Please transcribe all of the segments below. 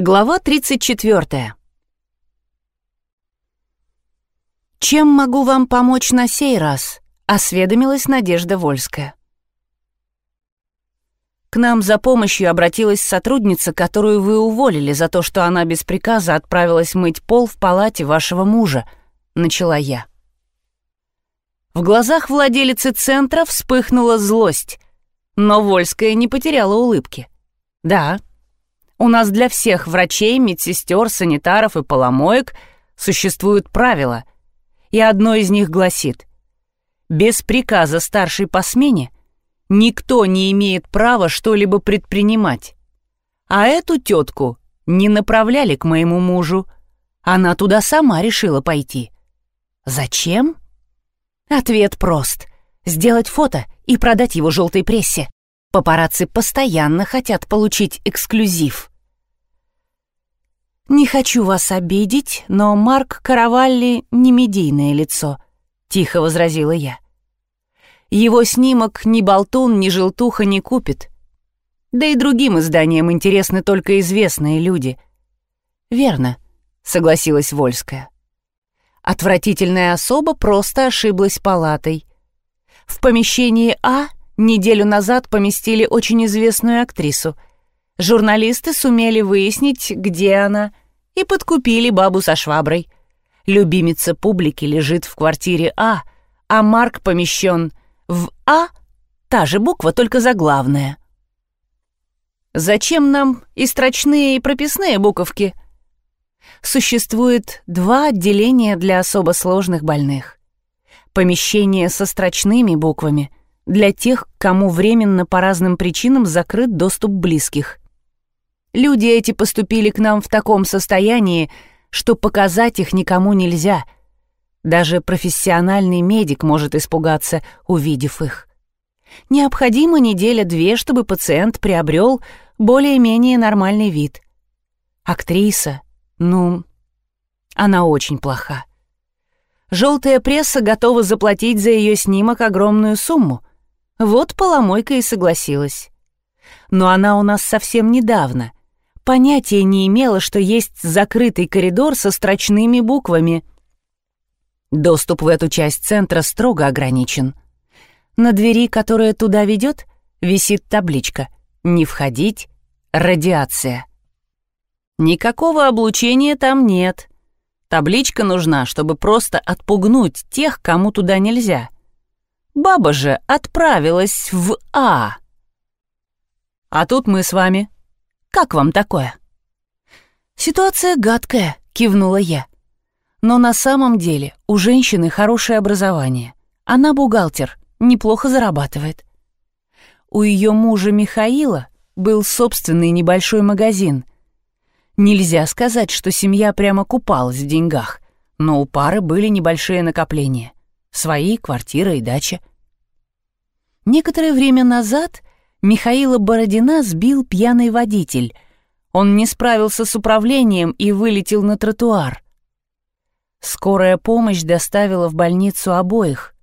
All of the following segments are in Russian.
Глава 34. «Чем могу вам помочь на сей раз?» — осведомилась Надежда Вольская. «К нам за помощью обратилась сотрудница, которую вы уволили за то, что она без приказа отправилась мыть пол в палате вашего мужа», — начала я. В глазах владелицы центра вспыхнула злость, но Вольская не потеряла улыбки. «Да, у нас для всех врачей, медсестер, санитаров и поломоек существуют правила, и одно из них гласит «Без приказа старшей по смене никто не имеет права что-либо предпринимать». А эту тетку не направляли к моему мужу. Она туда сама решила пойти. Зачем? Ответ прост. Сделать фото и продать его желтой прессе. Папарацци постоянно хотят получить эксклюзив. «Не хочу вас обидеть, но Марк Каравалли не медийное лицо», — тихо возразила я. «Его снимок ни болтун, ни желтуха не купит. Да и другим изданиям интересны только известные люди». «Верно», — согласилась Вольская. Отвратительная особа просто ошиблась палатой. В помещении А неделю назад поместили очень известную актрису. Журналисты сумели выяснить, где она, и подкупили бабу со шваброй. Любимица публики лежит в квартире А, а Марк помещен в А, та же буква, только заглавная. Зачем нам и строчные, и прописные буковки? Существует два отделения для особо сложных больных. Помещение со строчными буквами для тех, кому временно по разным причинам закрыт доступ близких. Люди эти поступили к нам в таком состоянии, что показать их никому нельзя. Даже профессиональный медик может испугаться, увидев их. Необходима неделя-две, чтобы пациент приобрел более-менее нормальный вид. Актриса, ну, она очень плоха. Желтая пресса готова заплатить за ее снимок огромную сумму, вот поломойка и согласилась. Но она у нас совсем недавно. Понятия не имела, что есть закрытый коридор со строчными буквами. Доступ в эту часть центра строго ограничен. На двери, которая туда ведет, висит табличка «Не входить. Радиация». Никакого облучения там нет. Табличка нужна, чтобы просто отпугнуть тех, кому туда нельзя — Баба же отправилась в А. А тут мы с вами. Как вам такое? Ситуация гадкая, кивнула я. Но на самом деле у женщины хорошее образование. Она бухгалтер, неплохо зарабатывает. У ее мужа Михаила был собственный небольшой магазин. Нельзя сказать, что семья прямо купалась в деньгах, но у пары были небольшие накопления. Свои, квартира и дача. Некоторое время назад Михаила Бородина сбил пьяный водитель. Он не справился с управлением и вылетел на тротуар. Скорая помощь доставила в больницу обоих,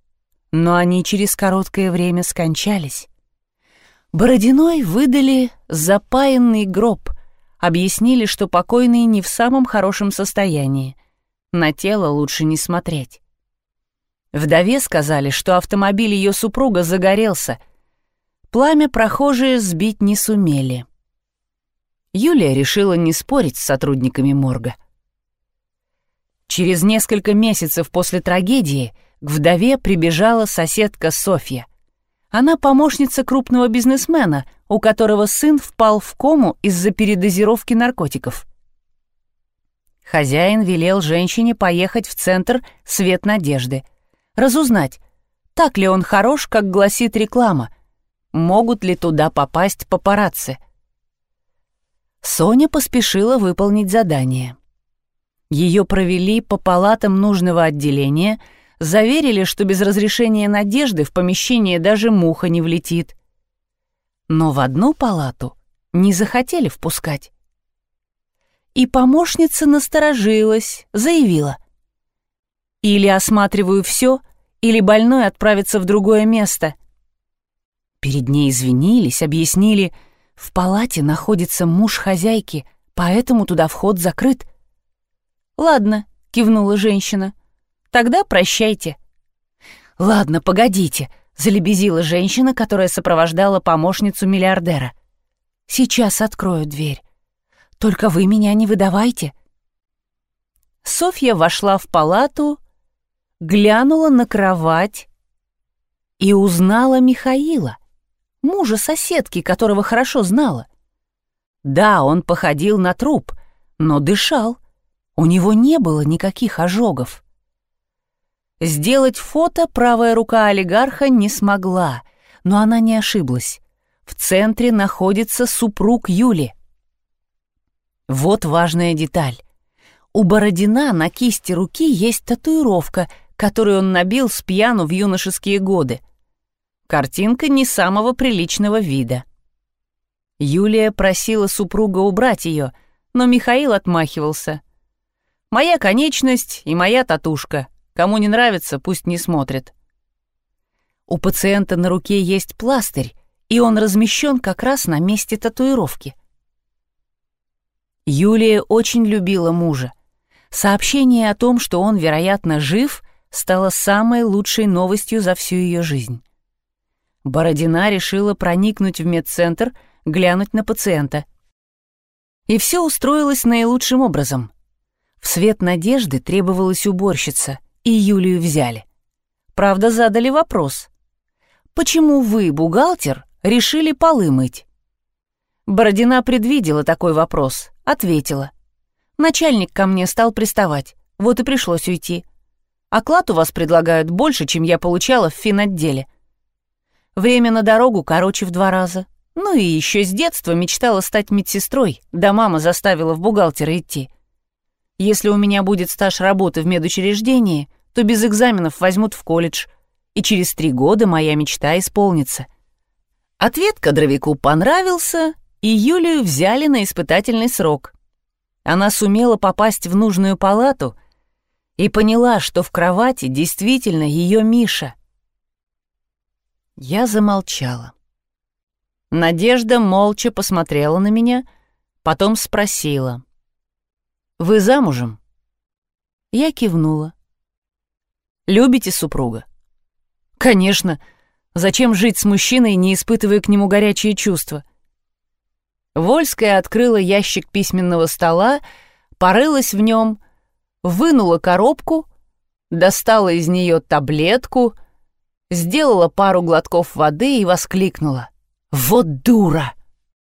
но они через короткое время скончались. Бородиной выдали запаянный гроб, объяснили, что покойный не в самом хорошем состоянии. На тело лучше не смотреть. Вдове сказали, что автомобиль ее супруга загорелся. Пламя прохожие сбить не сумели. Юлия решила не спорить с сотрудниками морга. Через несколько месяцев после трагедии к вдове прибежала соседка Софья. Она помощница крупного бизнесмена, у которого сын впал в кому из-за передозировки наркотиков. Хозяин велел женщине поехать в центр «Свет надежды», разузнать, так ли он хорош, как гласит реклама, могут ли туда попасть папарацци. Соня поспешила выполнить задание. Ее провели по палатам нужного отделения, заверили, что без разрешения Надежды в помещение даже муха не влетит. Но в одну палату не захотели впускать. И помощница насторожилась, заявила. Или осматриваю все, или больной отправится в другое место. Перед ней извинились, объяснили, в палате находится муж хозяйки, поэтому туда вход закрыт». «Ладно», — кивнула женщина, — «тогда прощайте». «Ладно, погодите», — залебезила женщина, которая сопровождала помощницу миллиардера. «Сейчас открою дверь. Только вы меня не выдавайте». Софья вошла в палату, глянула на кровать и узнала Михаила, мужа соседки, которого хорошо знала. Да, он походил на труп, но дышал. У него не было никаких ожогов. Сделать фото правая рука олигарха не смогла, но она не ошиблась. В центре находится супруг Юли. Вот важная деталь. У Бородина на кисти руки есть татуировка, которую он набил с пьяну в юношеские годы. Картинка не самого приличного вида. Юлия просила супруга убрать ее, но Михаил отмахивался. «Моя конечность и моя татушка. Кому не нравится, пусть не смотрит». У пациента на руке есть пластырь, и он размещен как раз на месте татуировки. Юлия очень любила мужа. Сообщение о том, что он, вероятно, жив, стало самой лучшей новостью за всю ее жизнь. Бородина решила проникнуть в медцентр, глянуть на пациента. И все устроилось наилучшим образом. В свет надежды требовалась уборщица, и Юлию взяли. Правда, задали вопрос. «Почему вы, бухгалтер, решили полы мыть?» Бородина предвидела такой вопрос, ответила. Начальник ко мне стал приставать, вот и пришлось уйти. Оклад у вас предлагают больше, чем я получала в финотделе. Время на дорогу короче в два раза. Ну и еще с детства мечтала стать медсестрой, да мама заставила в бухгалтера идти. Если у меня будет стаж работы в медучреждении, то без экзаменов возьмут в колледж, и через три года моя мечта исполнится. Ответ кадровику понравился, и Юлию взяли на испытательный срок. Она сумела попасть в нужную палату и поняла, что в кровати действительно ее Миша. Я замолчала. Надежда молча посмотрела на меня, потом спросила. «Вы замужем?» Я кивнула. «Любите супруга?» «Конечно. Зачем жить с мужчиной, не испытывая к нему горячие чувства?» Вольская открыла ящик письменного стола, порылась в нем, вынула коробку, достала из нее таблетку, сделала пару глотков воды и воскликнула. «Вот дура!»